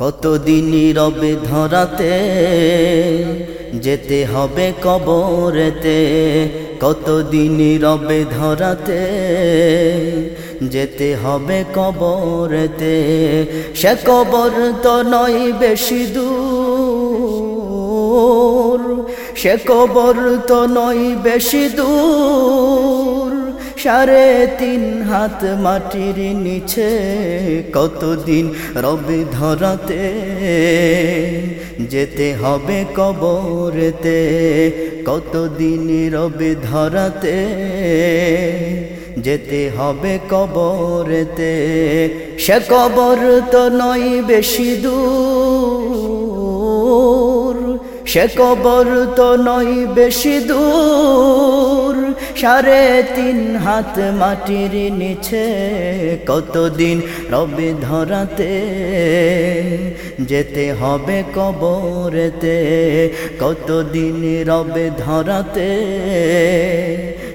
কতদিন রবে ধরাতে যেতে হবে কবরেতে? কতদিন রবে ধরাতে যেতে হবে কবরেতে? সে কবর তো নয় বেশি দূর। সে কবর তো নয় বেশি দূর। সাড়ে তিন হাত মাটির নিচে কতদিন রবে ধরাতে? যেতে হবে কবরেতে, কতদিন রবে ধরাতে? যেতে হবে কবরেতে, সে কবর তো নয় বেশি দূর। সে কবর তো নয় বেশি দূর। সাড়ে তিন হাত মাটির নিচে কতদিন রবে ধরাতে? যেতে হবে কবরেতে, কতদিন রবে ধরাতে?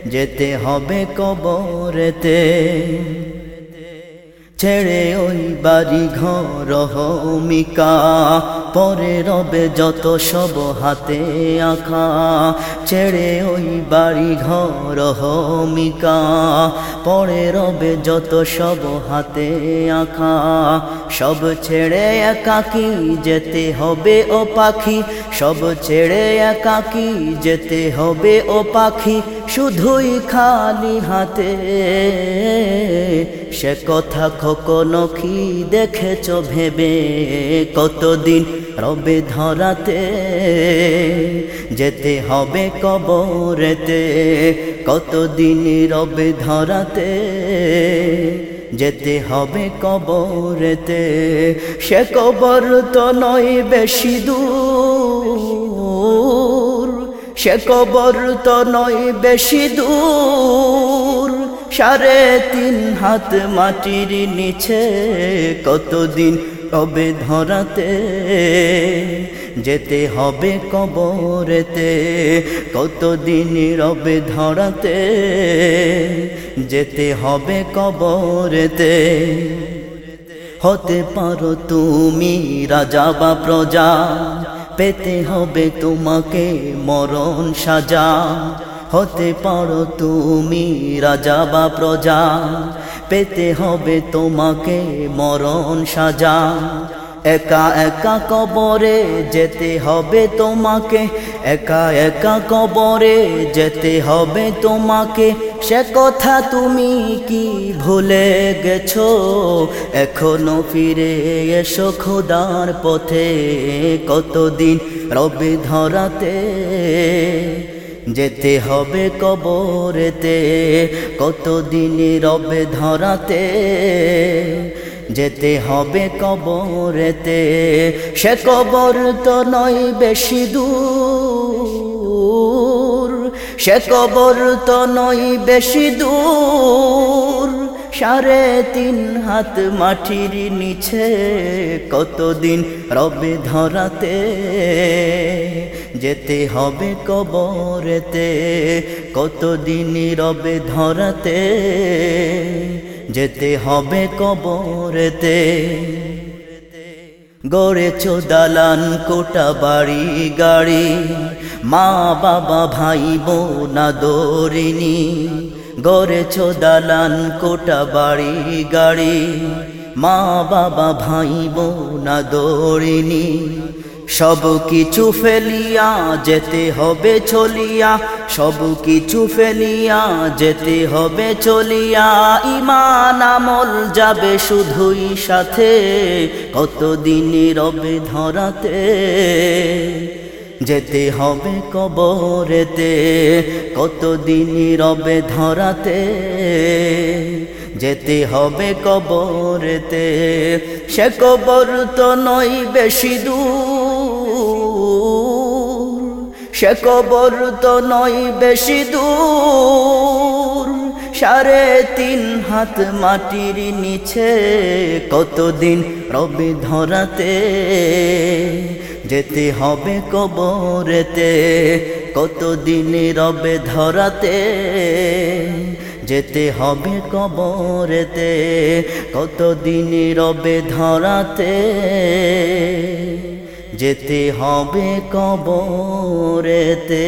যেতে হবে কবরেতে। ছেড়ে ওই বাড়ি ঘর হমিকা পরে রবে যত সব হাতে আঁকা, ছেড়ে ওই বাড়ি ঘর হমিকা। পরে রবে যত সব হাতে আঁকা, সব ছেড়ে একাকি যেতে হবে ও পাখি? সব ছেড়ে একাকি যেতে হবে ও পাখি? শুধুই খালি হাতে। সে কথা কখনো কি দেখেছ ভেবে? কতদিন রবে ধরাতে? যেতে হবে কবরেতে। কতদিন রবে ধরাতে? যেতে হবে কবরেতে। সে কবর তো নয় বেশি দূর। সে কবর তো নয় বেশি দূর। সাড়ে তিন হাত মাটির নিচে কতদিন কবে ধরাতে? যেতে হবে কবরেতে, কতদিন রবে ধরাতে? যেতে হবে কবরেতে। হতে পারো তুমি রাজা বা প্রজা পেতে হবে তোমাকে মরণ সাজা। হতে পারো তুমি রাজা বা প্রজা। পেতে হবে তোমাকে মরণ সাজা। একা একা কবরে যেতে হবে তোমাকে। একা একা কবরে যেতে হবে তোমাকে। সে কথা তুমি কি ভুলে গেছো? এখনও ফিরে এসো খোদার পথে কতদিন? রবে ধরাতে যেতে হবে কবরেতে। কতদিন রবে ধরাতে যেতে হবে কবরেতে, সে কবর তো নয় বেশি দূর। সে কবর তো নয় বেশি দূর। সাড়ে তিন হাত মাটির নিচে কতদিন রবে ধরাতে? যেতে হবে কবরেতে, কতদিন রবে ধরাতে? যেতে হবে কবরেতে। গড়েছ দালান, কোটা বাড়ি, গাড়ি। মা, বাবা, ভাই, বোনা দৌড়িনি গড়েছ দালান, কোটা বাড়ি, গাড়ি। মা, বাবা, ভাই, বোনা দৌড়িনি সব কিছু ফেলিয়া যেতে হবে চলিয়া, সব কিছু ফেলিয়া যেতে হবে চলিয়া। ইমান আমল যাবে শুধুই সাথে, কতদিন রবে ধরাতে? যেতে হবে কবরেতে, কতদিন রবে ধরাতে? যেতে হবে কবরেতে, সে কবর তো নয় বেশি দূর। সে কবর তো নয় বেশি দূর। সাড়ে তিন হাত মাটির নিচে কতদিন রবে ধরাতে? যেতে হবে কবরেতে, কতদিন রবে ধরাতে? যেতে হবে কবরেতে, কতদিন রবে ধরাতে? যেতে হবে কবরেতে।